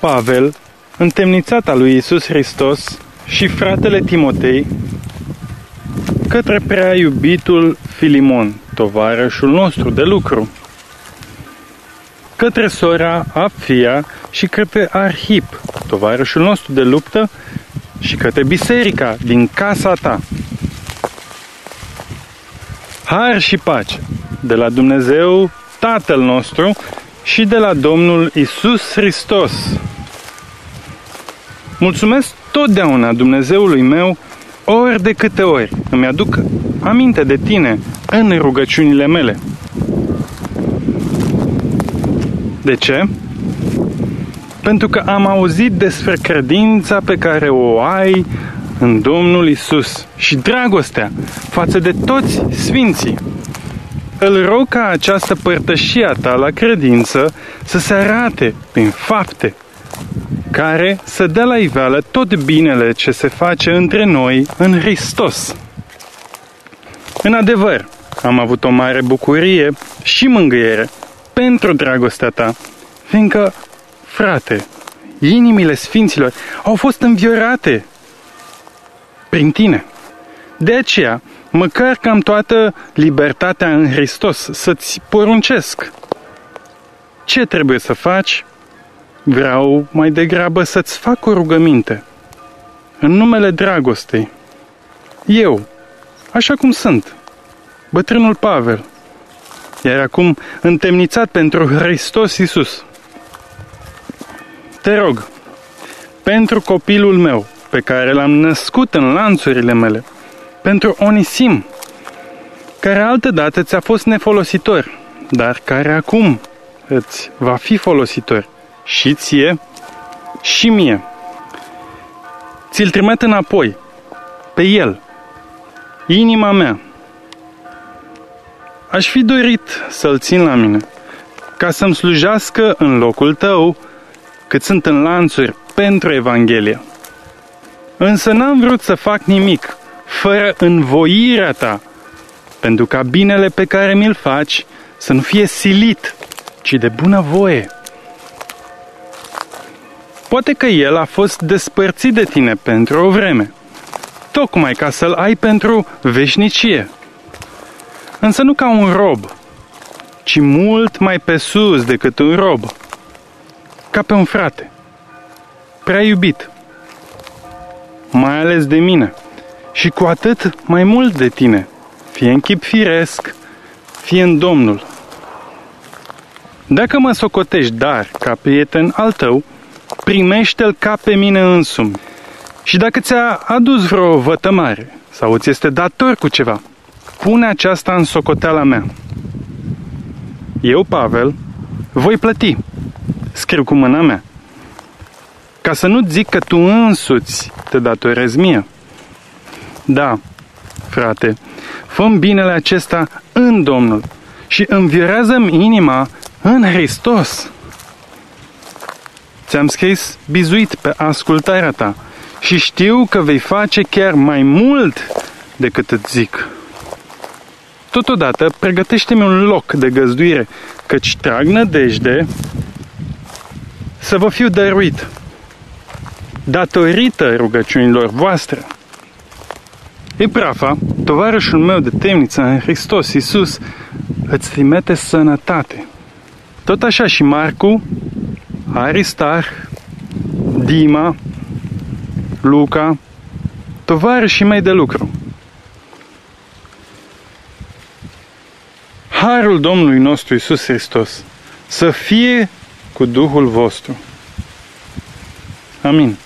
Pavel, întemnițat al lui Isus Hristos și fratele Timotei, către prea iubitul Filimon, tovarășul nostru de lucru, către sora Apfia și către Arhip, tovarășul nostru de luptă, și către biserica din casa ta. Har și pace de la Dumnezeu Tatăl nostru și de la Domnul Isus Hristos. Mulțumesc totdeauna Dumnezeului meu ori de câte ori îmi aduc aminte de tine în rugăciunile mele. De ce? Pentru că am auzit despre credința pe care o ai în Domnul Isus și dragostea față de toți sfinții. Îl rog ca această părtășie a ta la credință să se arate prin fapte, care să dea la iveală tot binele ce se face între noi în Hristos. În adevăr, am avut o mare bucurie și mângâiere pentru dragostea ta, fiindcă, frate, inimile sfinților au fost înviorate prin tine. De aceea, măcar că am toată libertatea în Hristos să-ți poruncesc. Ce trebuie să faci? Vreau mai degrabă să-ți fac o rugăminte. În numele dragostei. Eu, așa cum sunt, bătrânul Pavel, iar acum întemnițat pentru Hristos Iisus. Te rog, pentru copilul meu, pe care l-am născut în lanțurile mele, pentru Onisim, care altădată ți-a fost nefolositor, dar care acum îți va fi folositor și ție și mie. Ți-l trimit înapoi, pe el, inima mea. Aș fi dorit să-l țin la mine, ca să-mi slujească în locul tău, cât sunt în lanțuri pentru Evanghelie. Însă n-am vrut să fac nimic fără învoirea ta, pentru ca binele pe care mi-l faci să nu fie silit, ci de bună voie. Poate că el a fost despărțit de tine pentru o vreme, tocmai ca să-l ai pentru veșnicie. Însă nu ca un rob, ci mult mai pe sus decât un rob, ca pe un frate, prea iubit, mai ales de mine – și cu atât mai mult de tine, fie în chip firesc, fie în Domnul. Dacă mă socotești dar ca prieten al tău, primește-l ca pe mine însumi. Și dacă ți-a adus vreo vătămare sau ți este dator cu ceva, pune aceasta în socoteala mea. Eu, Pavel, voi plăti, scriu cu mâna mea, ca să nu zic că tu însuți te datorezi mie. Da, frate, fă binele acesta în Domnul și înviorează-mi inima în Hristos. Ți-am scris bizuit pe ascultarea ta și știu că vei face chiar mai mult decât îți zic. Totodată, pregătește-mi un loc de găzduire, căci trag nădejde să vă fiu dăruit datorită rugăciunilor voastre. Eprafa, tovarășul meu de temniță în Hristos Iisus, îți trimite sănătate. Tot așa și Marcu, Aristar, Dima, Luca, tovarășii mei de lucru. Harul Domnului nostru Iisus Hristos să fie cu Duhul vostru. Amin.